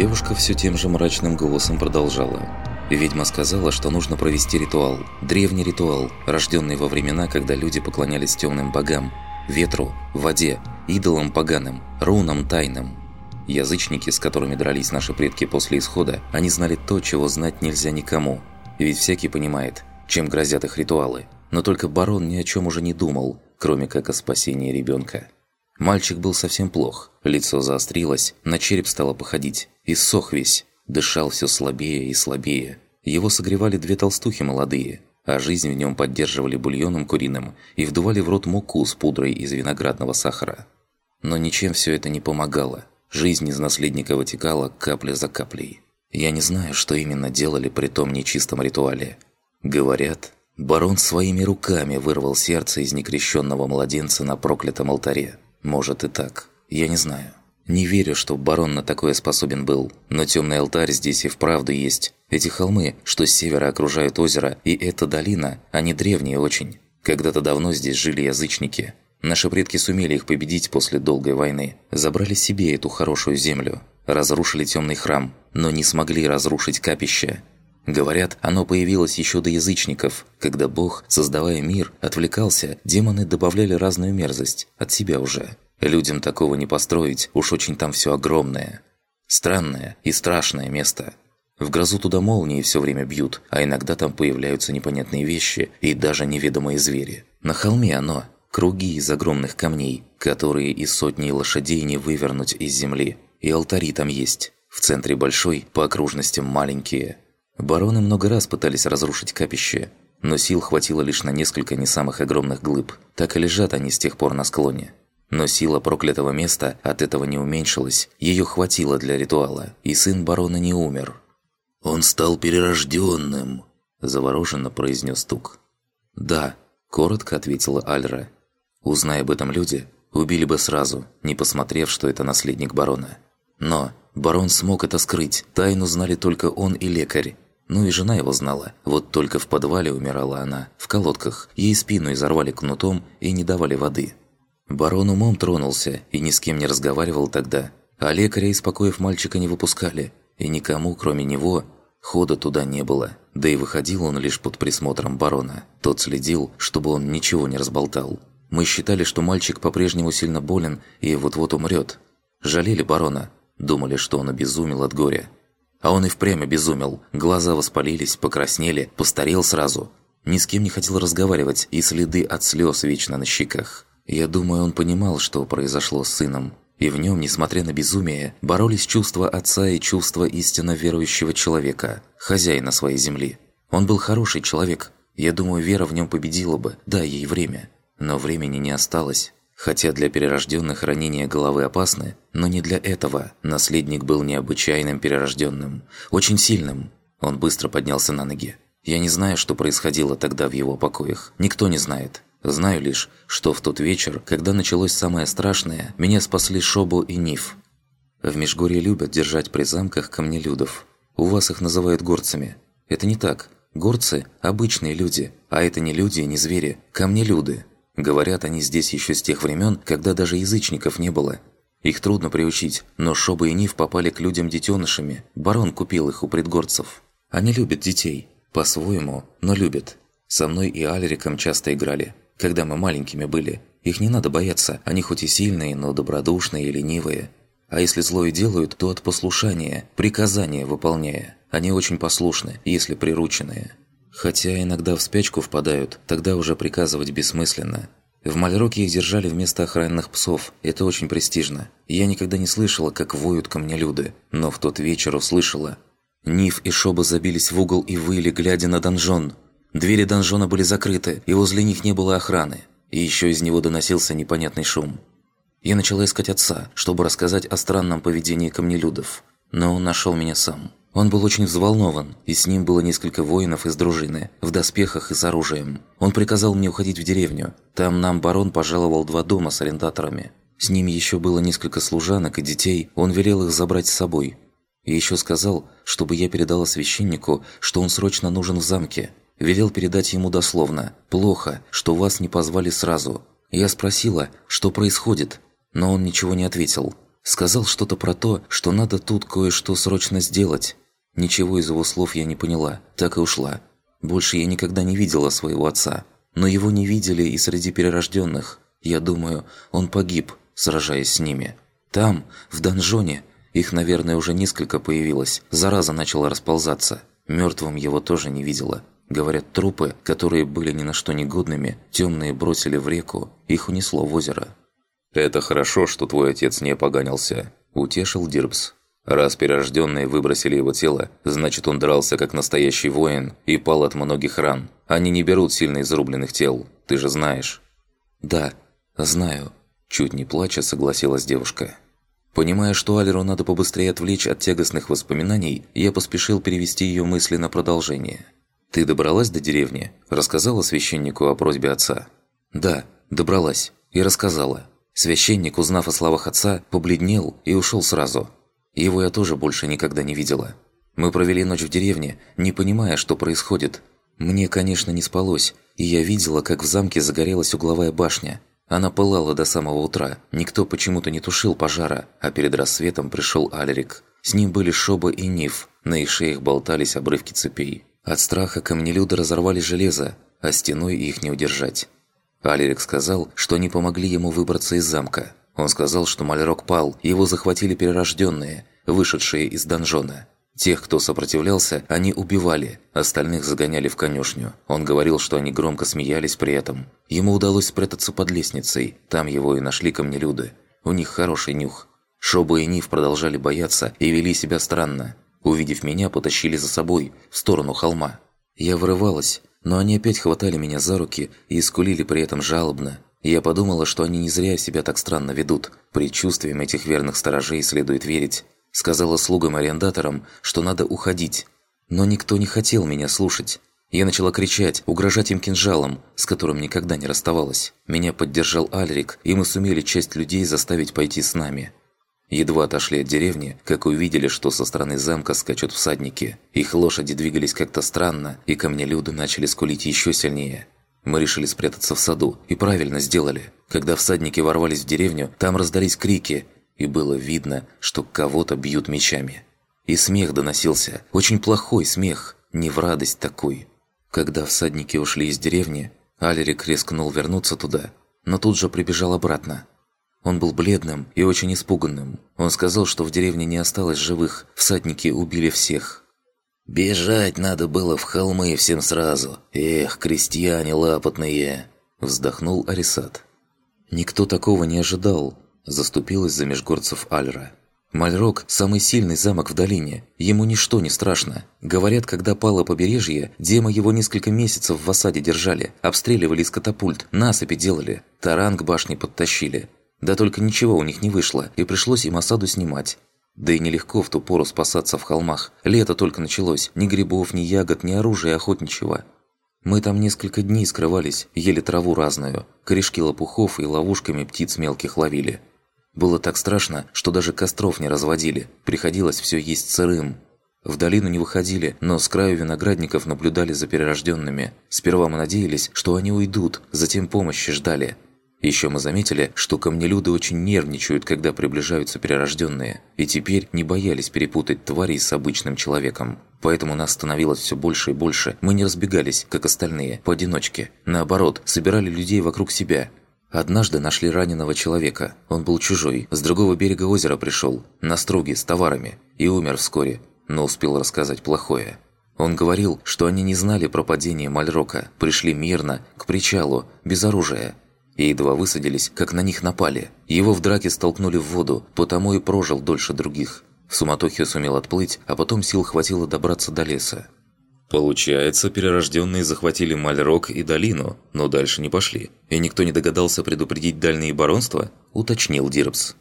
Девушка все тем же мрачным голосом продолжала. Ведьма сказала, что нужно провести ритуал. Древний ритуал, рожденный во времена, когда люди поклонялись темным богам. Ветру, воде, идолам поганым, рунам тайным. Язычники, с которыми дрались наши предки после исхода, они знали то, чего знать нельзя никому. Ведь всякий понимает, чем грозят их ритуалы. Но только барон ни о чем уже не думал, кроме как о спасении ребенка. Мальчик был совсем плох, лицо заострилось, на череп стало походить, и сох весь, дышал все слабее и слабее. Его согревали две толстухи молодые, а жизнь в нем поддерживали бульоном куриным и вдували в рот муку с пудрой из виноградного сахара. Но ничем все это не помогало. Жизнь из наследника вытекала капля за каплей. Я не знаю, что именно делали при том нечистом ритуале. Говорят, барон своими руками вырвал сердце из некрещенного младенца на проклятом алтаре. Может и так. Я не знаю. Не верю, что барон на такое способен был, но темный алтарь здесь и вправду есть. Эти холмы, что с севера окружают озеро, и эта долина, они древние очень. Когда-то давно здесь жили язычники. Наши предки сумели их победить после долгой войны. Забрали себе эту хорошую землю. Разрушили темный храм, но не смогли разрушить капище. Говорят, оно появилось еще до язычников. Когда Бог, создавая мир, отвлекался, демоны добавляли разную мерзость, от себя уже. Людям такого не построить, уж очень там все огромное. Странное и страшное место. В грозу туда молнии все время бьют, а иногда там появляются непонятные вещи и даже неведомые звери. На холме оно – круги из огромных камней, которые и сотни лошадей не вывернуть из земли. И алтари там есть. В центре большой, по окружностям маленькие. Бароны много раз пытались разрушить капище, но сил хватило лишь на несколько не самых огромных глыб. Так и лежат они с тех пор на склоне. Но сила проклятого места от этого не уменьшилась, ее хватило для ритуала, и сын барона не умер. «Он стал перерожденным», – завороженно произнес Тук. «Да», – коротко ответила Альра. «Узнай об этом люди, убили бы сразу, не посмотрев, что это наследник барона. Но барон смог это скрыть, тайну знали только он и лекарь. Ну и жена его знала, вот только в подвале умирала она, в колодках, ей спину изорвали кнутом и не давали воды». Барон умом тронулся и ни с кем не разговаривал тогда, а лекаря из покоев мальчика не выпускали, и никому, кроме него, хода туда не было. Да и выходил он лишь под присмотром барона. Тот следил, чтобы он ничего не разболтал. Мы считали, что мальчик по-прежнему сильно болен и вот-вот умрет. Жалели барона, думали, что он обезумел от горя. А он и впрямь обезумел, глаза воспалились, покраснели, постарел сразу. Ни с кем не хотел разговаривать, и следы от слез вечно на щеках. Я думаю, он понимал, что произошло с сыном. И в нем, несмотря на безумие, боролись чувства отца и чувства истинно верующего человека, хозяина своей земли. Он был хороший человек. Я думаю, вера в нем победила бы, дай ей время. Но времени не осталось. Хотя для перерожденных ранения головы опасны, но не для этого. Наследник был необычайным перерожденным, очень сильным. Он быстро поднялся на ноги. Я не знаю, что происходило тогда в его покоях. Никто не знает. Знаю лишь, что в тот вечер, когда началось самое страшное, меня спасли Шобу и Ниф. В Межгорье любят держать при замках камнелюдов. У вас их называют горцами. Это не так. Горцы – обычные люди, а это не люди и не звери, камнелюды. Говорят, они здесь еще с тех времен, когда даже язычников не было. Их трудно приучить, но Шоба и Ниф попали к людям детенышами. Барон купил их у предгорцев. Они любят детей. По-своему, но любят. Со мной и Альриком часто играли когда мы маленькими были. Их не надо бояться, они хоть и сильные, но добродушные и ленивые. А если злое делают, то от послушания, приказания выполняя. Они очень послушны, если прирученные. Хотя иногда в спячку впадают, тогда уже приказывать бессмысленно. В Мальроке их держали вместо охранных псов, это очень престижно. Я никогда не слышала, как воют камнелюды, но в тот вечер услышала. Ниф и Шоба забились в угол и выли, глядя на донжон – Двери донжона были закрыты, и возле них не было охраны. И еще из него доносился непонятный шум. Я начала искать отца, чтобы рассказать о странном поведении камнелюдов. Но он нашел меня сам. Он был очень взволнован, и с ним было несколько воинов из дружины, в доспехах и с оружием. Он приказал мне уходить в деревню. Там нам барон пожаловал два дома с арендаторами. С ним еще было несколько служанок и детей, он велел их забрать с собой. И еще сказал, чтобы я передала священнику, что он срочно нужен в замке, Велел передать ему дословно «Плохо, что вас не позвали сразу». Я спросила, что происходит, но он ничего не ответил. Сказал что-то про то, что надо тут кое-что срочно сделать. Ничего из его слов я не поняла, так и ушла. Больше я никогда не видела своего отца. Но его не видели и среди перерожденных. Я думаю, он погиб, сражаясь с ними. Там, в донжоне, их, наверное, уже несколько появилось. Зараза начала расползаться. Мертвым его тоже не видела. Говорят, трупы, которые были ни на что негодными, темные бросили в реку, их унесло в озеро. «Это хорошо, что твой отец не опоганился», – утешил Дирбс. «Раз перерожденные выбросили его тело, значит он дрался как настоящий воин и пал от многих ран. Они не берут сильно изрубленных тел, ты же знаешь». «Да, знаю», – чуть не плача согласилась девушка. Понимая, что Алеру надо побыстрее отвлечь от тягостных воспоминаний, я поспешил перевести ее мысли на продолжение. «Ты добралась до деревни?» Рассказала священнику о просьбе отца? «Да, добралась. И рассказала. Священник, узнав о словах отца, побледнел и ушел сразу. Его я тоже больше никогда не видела. Мы провели ночь в деревне, не понимая, что происходит. Мне, конечно, не спалось, и я видела, как в замке загорелась угловая башня. Она пылала до самого утра. Никто почему-то не тушил пожара, а перед рассветом пришел Алерик. С ним были Шоба и Ниф, на их шеях болтались обрывки цепей. От страха камнелюды разорвали железо, а стеной их не удержать. Алерик сказал, что они помогли ему выбраться из замка. Он сказал, что Мальрок пал, его захватили перерожденные, вышедшие из донжона. Тех, кто сопротивлялся, они убивали, остальных загоняли в конюшню. Он говорил, что они громко смеялись при этом. Ему удалось спрятаться под лестницей, там его и нашли камнелюды. У них хороший нюх. Шоба и Нив продолжали бояться и вели себя странно. Увидев меня, потащили за собой, в сторону холма. Я вырывалась, но они опять хватали меня за руки и скулили при этом жалобно. Я подумала, что они не зря себя так странно ведут. Предчувствием этих верных сторожей следует верить. Сказала слугам-арендаторам, что надо уходить. Но никто не хотел меня слушать. Я начала кричать, угрожать им кинжалом, с которым никогда не расставалась. Меня поддержал Альрик, и мы сумели часть людей заставить пойти с нами. Едва отошли от деревни, как увидели, что со стороны замка скачут всадники. Их лошади двигались как-то странно, и камнелюды начали скулить еще сильнее. Мы решили спрятаться в саду, и правильно сделали. Когда всадники ворвались в деревню, там раздались крики, и было видно, что кого-то бьют мечами. И смех доносился, очень плохой смех, не в радость такой. Когда всадники ушли из деревни, Алерик рискнул вернуться туда, но тут же прибежал обратно. Он был бледным и очень испуганным. Он сказал, что в деревне не осталось живых, всадники убили всех. «Бежать надо было в холмы всем сразу. Эх, крестьяне лапотные!» Вздохнул Арисат. Никто такого не ожидал, Заступилась за межгорцев Альра. Мальрок – самый сильный замок в долине. Ему ничто не страшно. Говорят, когда пало побережье, Дема его несколько месяцев в осаде держали, обстреливали из катапульт, насыпи делали, таран к башне подтащили. Да только ничего у них не вышло, и пришлось им осаду снимать. Да и нелегко в ту пору спасаться в холмах. Лето только началось, ни грибов, ни ягод, ни оружия охотничьего. Мы там несколько дней скрывались, ели траву разную, корешки лопухов и ловушками птиц мелких ловили. Было так страшно, что даже костров не разводили, приходилось все есть сырым. В долину не выходили, но с краю виноградников наблюдали за перерожденными. Сперва мы надеялись, что они уйдут, затем помощи ждали. Еще мы заметили, что камнелюды очень нервничают, когда приближаются перерожденные, и теперь не боялись перепутать тварей с обычным человеком. Поэтому нас становилось все больше и больше. Мы не разбегались, как остальные, поодиночке. Наоборот, собирали людей вокруг себя, Однажды нашли раненого человека. Он был чужой. С другого берега озера пришел. На струге, с товарами. И умер вскоре. Но успел рассказать плохое. Он говорил, что они не знали про падение Мальрока. Пришли мирно, к причалу, без оружия. И едва высадились, как на них напали. Его в драке столкнули в воду, потому и прожил дольше других. В суматохе сумел отплыть, а потом сил хватило добраться до леса. Получается, перерожденные захватили Мальрок и долину, но дальше не пошли. И никто не догадался предупредить дальние баронства? Уточнил Дирбс.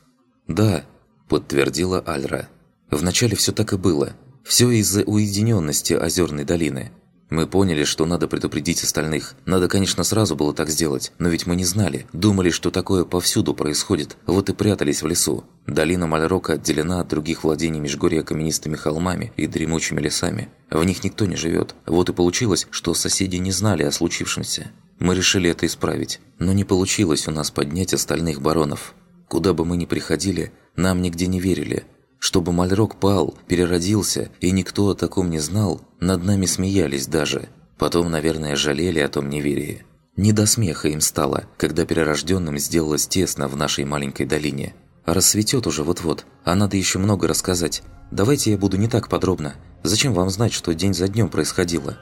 Да, подтвердила Альра. Вначале все так и было. Все из-за уединенности озерной долины. Мы поняли, что надо предупредить остальных. Надо, конечно, сразу было так сделать, но ведь мы не знали. Думали, что такое повсюду происходит, вот и прятались в лесу. Долина Мальрока отделена от других владений Межгорья каменистыми холмами и дремучими лесами. В них никто не живет. Вот и получилось, что соседи не знали о случившемся. Мы решили это исправить, но не получилось у нас поднять остальных баронов. Куда бы мы ни приходили, Нам нигде не верили. Чтобы Мальрок пал, переродился, и никто о таком не знал, над нами смеялись даже. Потом, наверное, жалели о том неверии. Не до смеха им стало, когда перерожденным сделалось тесно в нашей маленькой долине. Рассветет уже вот-вот, а надо еще много рассказать. Давайте я буду не так подробно. Зачем вам знать, что день за днем происходило?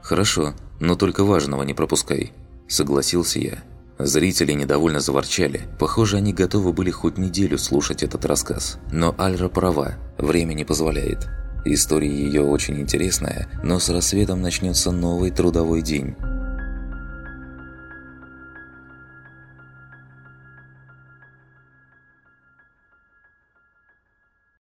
Хорошо, но только важного не пропускай. Согласился я. Зрители недовольно заворчали. Похоже, они готовы были хоть неделю слушать этот рассказ. Но Альра права, время не позволяет. История ее очень интересная, но с рассветом начнется новый трудовой день.